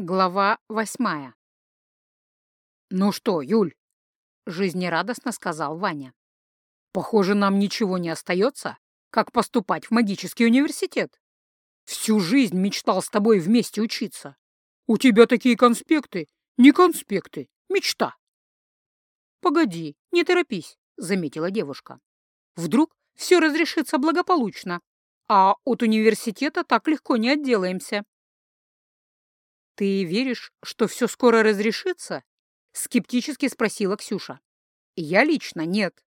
Глава восьмая. «Ну что, Юль?» — жизнерадостно сказал Ваня. «Похоже, нам ничего не остается, как поступать в магический университет. Всю жизнь мечтал с тобой вместе учиться. У тебя такие конспекты, не конспекты, мечта». «Погоди, не торопись», — заметила девушка. «Вдруг все разрешится благополучно, а от университета так легко не отделаемся». «Ты веришь, что все скоро разрешится?» — скептически спросила Ксюша. «Я лично нет.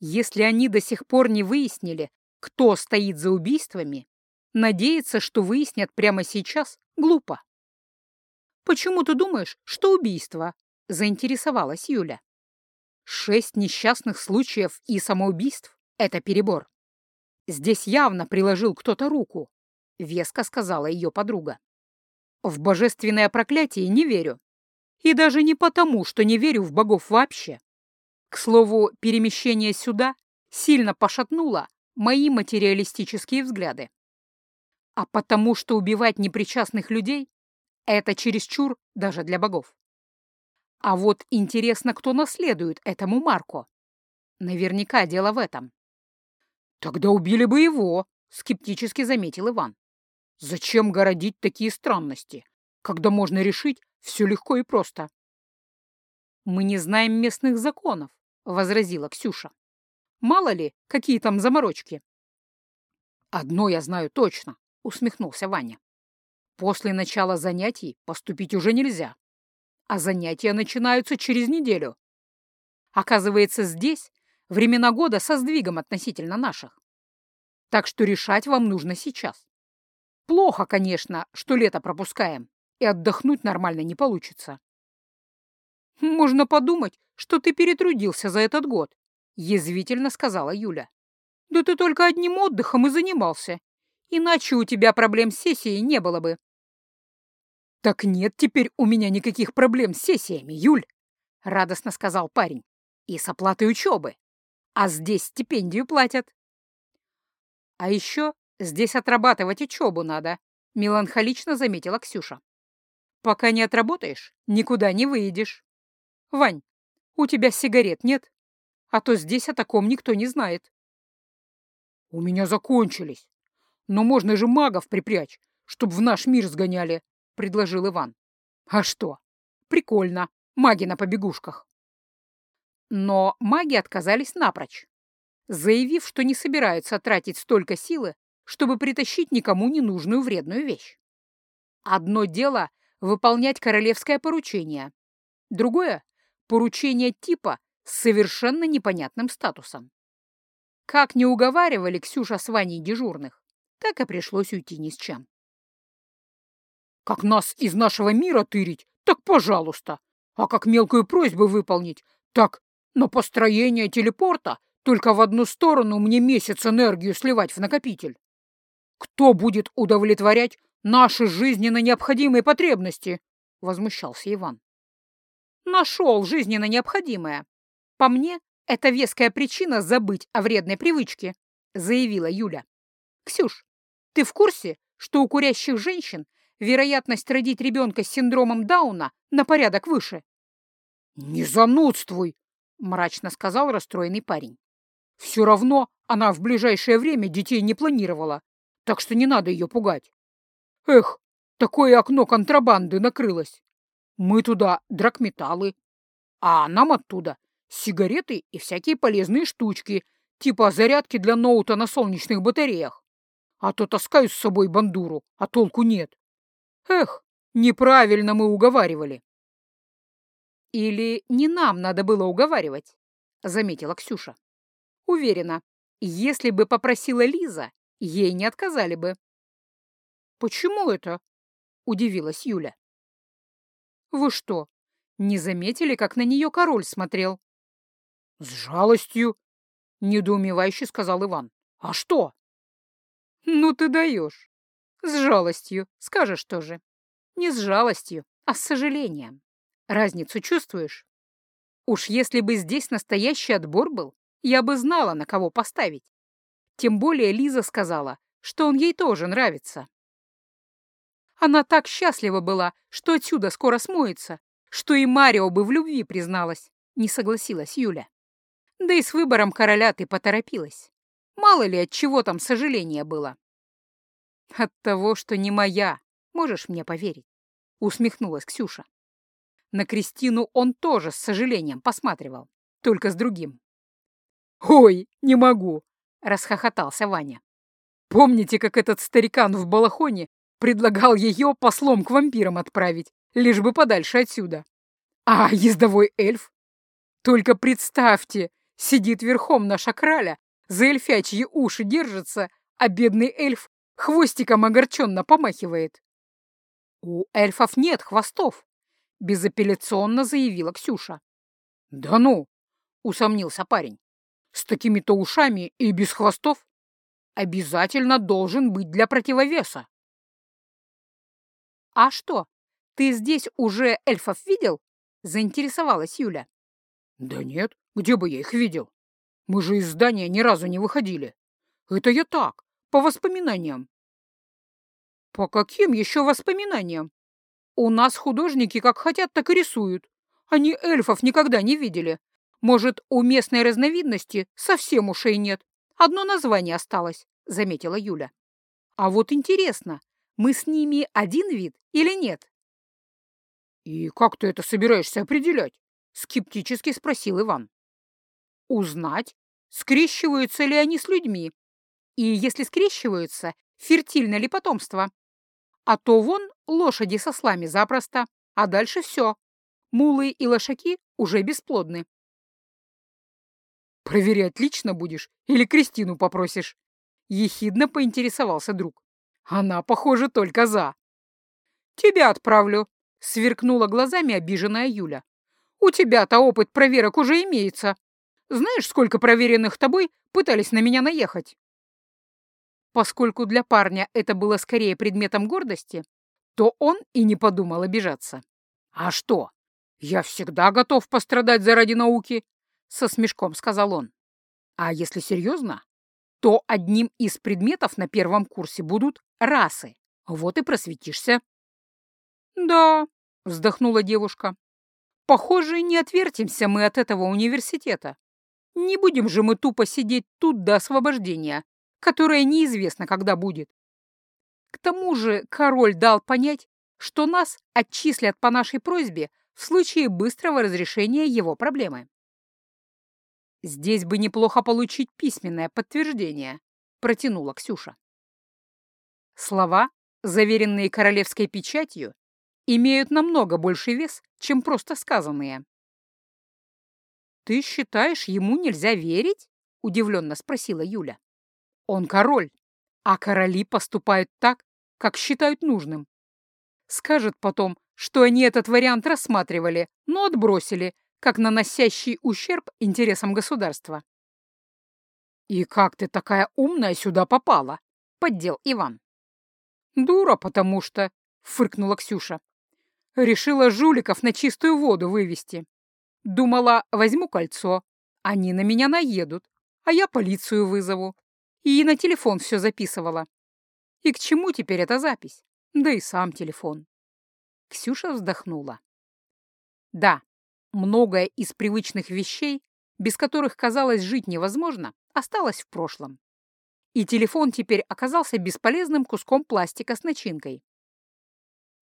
Если они до сих пор не выяснили, кто стоит за убийствами, надеяться, что выяснят прямо сейчас, глупо». «Почему ты думаешь, что убийство?» — заинтересовалась Юля. «Шесть несчастных случаев и самоубийств — это перебор. Здесь явно приложил кто-то руку», — веско сказала ее подруга. В божественное проклятие не верю. И даже не потому, что не верю в богов вообще. К слову, перемещение сюда сильно пошатнуло мои материалистические взгляды. А потому, что убивать непричастных людей — это чересчур даже для богов. А вот интересно, кто наследует этому Марко. Наверняка дело в этом. «Тогда убили бы его», — скептически заметил Иван. Зачем городить такие странности, когда можно решить все легко и просто? «Мы не знаем местных законов», — возразила Ксюша. «Мало ли, какие там заморочки». «Одно я знаю точно», — усмехнулся Ваня. «После начала занятий поступить уже нельзя, а занятия начинаются через неделю. Оказывается, здесь времена года со сдвигом относительно наших. Так что решать вам нужно сейчас. Плохо, конечно, что лето пропускаем, и отдохнуть нормально не получится. «Можно подумать, что ты перетрудился за этот год», — язвительно сказала Юля. «Да ты только одним отдыхом и занимался, иначе у тебя проблем с сессией не было бы». «Так нет теперь у меня никаких проблем с сессиями, Юль», — радостно сказал парень. «И с оплатой учебы. А здесь стипендию платят». «А еще «Здесь отрабатывать учебу надо», — меланхолично заметила Ксюша. «Пока не отработаешь, никуда не выйдешь. Вань, у тебя сигарет нет? А то здесь о таком никто не знает». «У меня закончились. Но можно же магов припрячь, чтоб в наш мир сгоняли», — предложил Иван. «А что? Прикольно. Маги на побегушках». Но маги отказались напрочь, заявив, что не собираются тратить столько силы чтобы притащить никому ненужную вредную вещь. Одно дело — выполнять королевское поручение, другое — поручение типа с совершенно непонятным статусом. Как не уговаривали Ксюша с Ваней дежурных, так и пришлось уйти ни с чем. «Как нас из нашего мира тырить, так пожалуйста, а как мелкую просьбу выполнить, так на построение телепорта только в одну сторону мне месяц энергию сливать в накопитель. Кто будет удовлетворять наши жизненно необходимые потребности? Возмущался Иван. Нашел жизненно необходимое. По мне, это веская причина забыть о вредной привычке, заявила Юля. Ксюш, ты в курсе, что у курящих женщин вероятность родить ребенка с синдромом Дауна на порядок выше? Не занудствуй, мрачно сказал расстроенный парень. Все равно она в ближайшее время детей не планировала так что не надо ее пугать. Эх, такое окно контрабанды накрылось. Мы туда драгметаллы, а нам оттуда сигареты и всякие полезные штучки, типа зарядки для ноута на солнечных батареях. А то таскаю с собой бандуру, а толку нет. Эх, неправильно мы уговаривали. Или не нам надо было уговаривать, заметила Ксюша. Уверена, если бы попросила Лиза, ей не отказали бы. «Почему это?» — удивилась Юля. «Вы что, не заметили, как на нее король смотрел?» «С жалостью», — недоумевающе сказал Иван. «А что?» «Ну ты даешь. С жалостью, скажешь тоже. Не с жалостью, а с сожалением. Разницу чувствуешь? Уж если бы здесь настоящий отбор был, я бы знала, на кого поставить. Тем более Лиза сказала, что он ей тоже нравится. Она так счастлива была, что отсюда скоро смоется, что и Марио бы в любви призналась, не согласилась Юля. Да и с выбором короля ты поторопилась. Мало ли от чего там сожаление было. От того, что не моя, можешь мне поверить, усмехнулась Ксюша. На Кристину он тоже с сожалением посматривал, только с другим. «Ой, не могу!» — расхохотался Ваня. «Помните, как этот старикан в балахоне предлагал ее послом к вампирам отправить, лишь бы подальше отсюда? А ездовой эльф? Только представьте, сидит верхом наша краля, за эльфячьи уши держится, а бедный эльф хвостиком огорченно помахивает. «У эльфов нет хвостов», — безапелляционно заявила Ксюша. «Да ну!» — усомнился парень. «С такими-то ушами и без хвостов обязательно должен быть для противовеса». «А что, ты здесь уже эльфов видел?» — заинтересовалась Юля. «Да нет, где бы я их видел? Мы же из здания ни разу не выходили. Это я так, по воспоминаниям. По каким еще воспоминаниям? У нас художники как хотят, так и рисуют. Они эльфов никогда не видели. Может, у местной разновидности совсем ушей нет. Одно название осталось, заметила Юля. А вот интересно, мы с ними один вид или нет? И как ты это собираешься определять? Скептически спросил Иван узнать, скрещиваются ли они с людьми, и если скрещиваются, фертильно ли потомство. А то вон лошади со слами запросто, а дальше все. Мулы и лошаки уже бесплодны. «Проверять лично будешь или Кристину попросишь?» Ехидно поинтересовался друг. «Она, похоже, только за». «Тебя отправлю», — сверкнула глазами обиженная Юля. «У тебя-то опыт проверок уже имеется, знаешь, сколько проверенных тобой пытались на меня наехать?» Поскольку для парня это было скорее предметом гордости, то он и не подумал обижаться. «А что? Я всегда готов пострадать заради науки», — со смешком сказал он. «А если серьезно, то одним из предметов на первом курсе будут расы. Вот и просветишься». «Да», — вздохнула девушка. «Похоже, не отвертимся мы от этого университета. Не будем же мы тупо сидеть тут до освобождения, которое неизвестно, когда будет. К тому же король дал понять, что нас отчислят по нашей просьбе в случае быстрого разрешения его проблемы. «Здесь бы неплохо получить письменное подтверждение», — протянула Ксюша. Слова, заверенные королевской печатью, имеют намного больший вес, чем просто сказанные. «Ты считаешь, ему нельзя верить?» — удивленно спросила Юля. «Он король, а короли поступают так, как считают нужным. Скажет потом, что они этот вариант рассматривали, но отбросили, как наносящий ущерб интересам государства». «И как ты такая умная сюда попала?» — поддел Иван. «Дура, потому что...» — фыркнула Ксюша. «Решила жуликов на чистую воду вывести. Думала, возьму кольцо, они на меня наедут, а я полицию вызову. И на телефон все записывала. И к чему теперь эта запись? Да и сам телефон. Ксюша вздохнула. Да, многое из привычных вещей, без которых, казалось, жить невозможно, осталось в прошлом. И телефон теперь оказался бесполезным куском пластика с начинкой.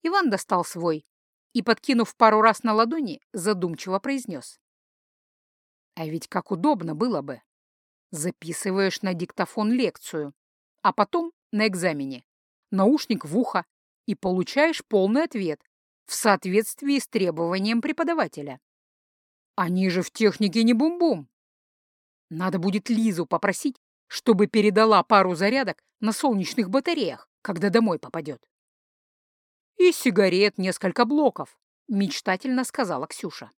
Иван достал свой, и, подкинув пару раз на ладони, задумчиво произнес. А ведь как удобно было бы. Записываешь на диктофон лекцию, а потом на экзамене. Наушник в ухо и получаешь полный ответ в соответствии с требованием преподавателя. Они же в технике не бум-бум. Надо будет Лизу попросить, чтобы передала пару зарядок на солнечных батареях, когда домой попадет. «И сигарет несколько блоков», — мечтательно сказала Ксюша.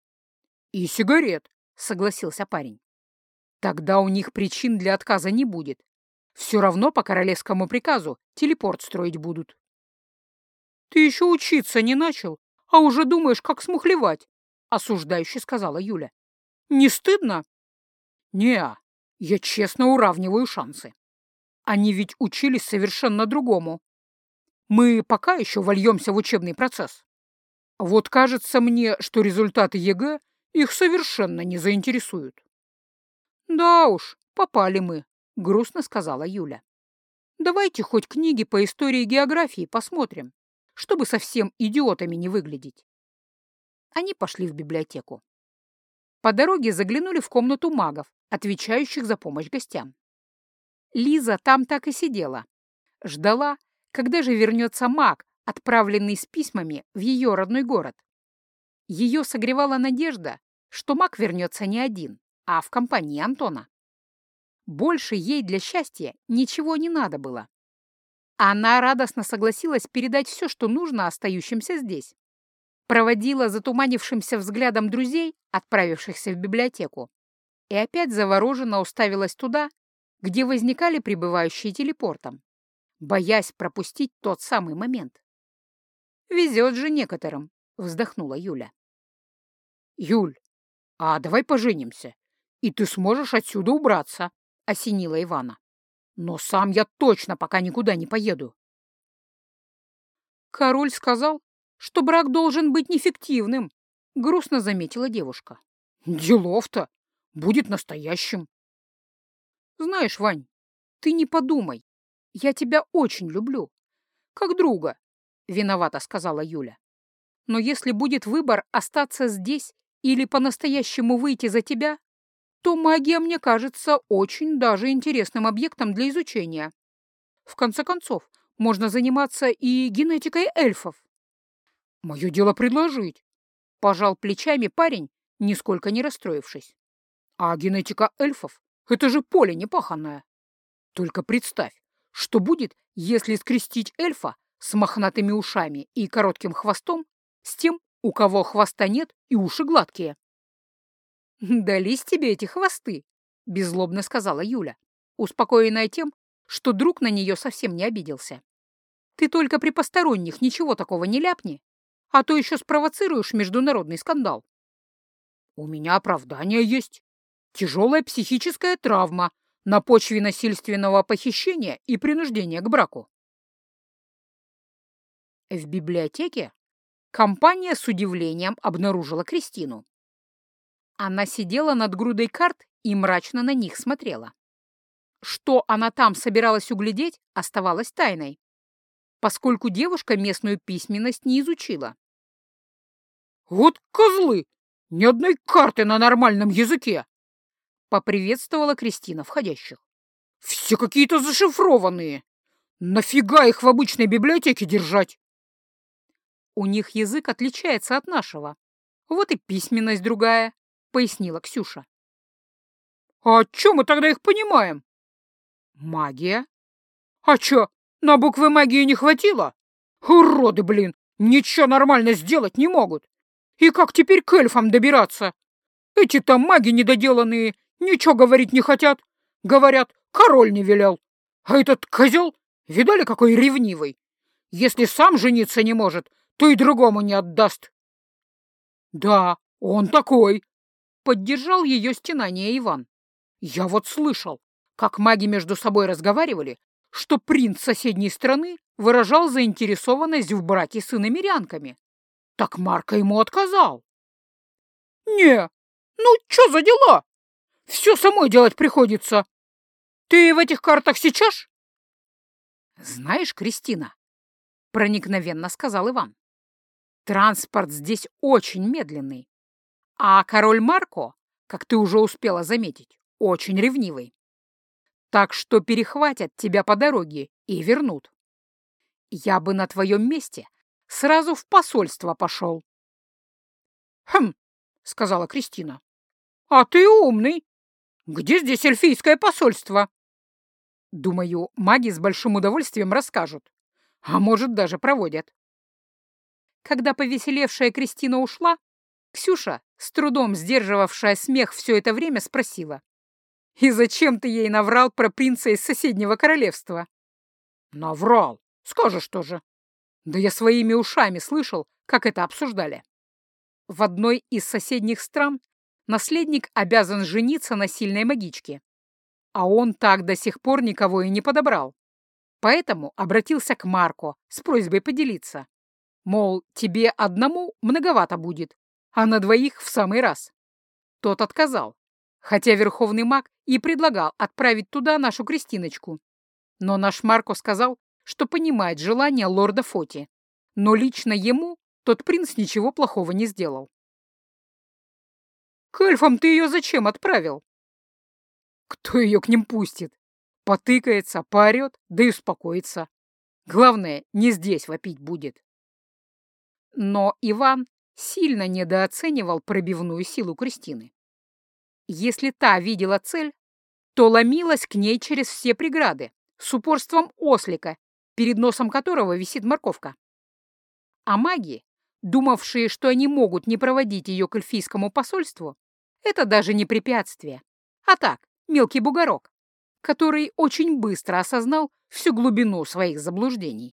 «И сигарет», — согласился парень. «Тогда у них причин для отказа не будет. Все равно по королевскому приказу телепорт строить будут». «Ты еще учиться не начал, а уже думаешь, как смухлевать», — осуждающе сказала Юля. «Не стыдно?» «Не, я честно уравниваю шансы. Они ведь учились совершенно другому. мы пока еще вольемся в учебный процесс. Вот кажется мне, что результаты ЕГЭ их совершенно не заинтересуют. Да уж, попали мы, грустно сказала Юля. Давайте хоть книги по истории и географии посмотрим, чтобы совсем идиотами не выглядеть. Они пошли в библиотеку. По дороге заглянули в комнату магов, отвечающих за помощь гостям. Лиза там так и сидела. Ждала, когда же вернется маг, отправленный с письмами в ее родной город. Ее согревала надежда, что маг вернется не один, а в компании Антона. Больше ей для счастья ничего не надо было. Она радостно согласилась передать все, что нужно остающимся здесь. Проводила затуманившимся взглядом друзей, отправившихся в библиотеку, и опять завороженно уставилась туда, где возникали прибывающие телепортом, боясь пропустить тот самый момент. «Везет же некоторым», — вздохнула Юля. «Юль, а давай поженимся, и ты сможешь отсюда убраться», — осенила Ивана. «Но сам я точно пока никуда не поеду». Король сказал, что брак должен быть нефиктивным, — грустно заметила девушка. «Делов-то! Будет настоящим!» «Знаешь, Вань, ты не подумай. Я тебя очень люблю. Как друга», — виновата сказала Юля. «Но если будет выбор остаться здесь или по-настоящему выйти за тебя, то магия мне кажется очень даже интересным объектом для изучения. В конце концов, можно заниматься и генетикой эльфов. Мое дело предложить. Пожал плечами парень, нисколько не расстроившись. А генетика эльфов — это же поле непаханное. Только представь, что будет, если скрестить эльфа с мохнатыми ушами и коротким хвостом с тем, у кого хвоста нет и уши гладкие. «Дались тебе эти хвосты», — беззлобно сказала Юля, успокоенная тем, что друг на нее совсем не обиделся. «Ты только при посторонних ничего такого не ляпни, а то еще спровоцируешь международный скандал». «У меня оправдание есть. Тяжелая психическая травма на почве насильственного похищения и принуждения к браку». В библиотеке компания с удивлением обнаружила Кристину. Она сидела над грудой карт и мрачно на них смотрела. Что она там собиралась углядеть, оставалось тайной, поскольку девушка местную письменность не изучила. «Вот козлы! Ни одной карты на нормальном языке!» — поприветствовала Кристина входящих. «Все какие-то зашифрованные! Нафига их в обычной библиотеке держать?» «У них язык отличается от нашего. Вот и письменность другая», пояснила Ксюша. «А чё мы тогда их понимаем?» «Магия». «А чё, на буквы магии не хватило? Уроды, блин, ничего нормально сделать не могут. И как теперь к эльфам добираться? Эти там маги недоделанные, ничего говорить не хотят. Говорят, король не велел. А этот козел, видали, какой ревнивый? Если сам жениться не может, то и другому не отдаст. Да, он такой, Поддержал ее стенание Иван. Я вот слышал, как маги между собой разговаривали, что принц соседней страны выражал заинтересованность в браке с иномерянками. Так Марка ему отказал. «Не, ну что за дела? Все самой делать приходится. Ты в этих картах сейчас?» «Знаешь, Кристина», — проникновенно сказал Иван, — «транспорт здесь очень медленный. А король Марко, как ты уже успела заметить, очень ревнивый. Так что перехватят тебя по дороге и вернут. Я бы на твоем месте сразу в посольство пошел. «Хм», — сказала Кристина, — «а ты умный. Где здесь эльфийское посольство?» Думаю, маги с большим удовольствием расскажут, а может, даже проводят. Когда повеселевшая Кристина ушла, Ксюша, с трудом сдерживавшая смех все это время, спросила. «И зачем ты ей наврал про принца из соседнего королевства?» «Наврал. Скажешь тоже». «Да я своими ушами слышал, как это обсуждали. В одной из соседних стран наследник обязан жениться на сильной магичке. А он так до сих пор никого и не подобрал. Поэтому обратился к Марко с просьбой поделиться. Мол, тебе одному многовато будет, а на двоих в самый раз. Тот отказал, хотя верховный маг и предлагал отправить туда нашу Кристиночку. Но наш Марко сказал, что понимает желание лорда Фоти, но лично ему тот принц ничего плохого не сделал. «К эльфам ты ее зачем отправил?» «Кто ее к ним пустит? Потыкается, поорет, да и успокоится. Главное, не здесь вопить будет». Но Иван сильно недооценивал пробивную силу Кристины. Если та видела цель, то ломилась к ней через все преграды, с упорством ослика, перед носом которого висит морковка. А маги, думавшие, что они могут не проводить ее к эльфийскому посольству, это даже не препятствие, а так, мелкий бугорок, который очень быстро осознал всю глубину своих заблуждений.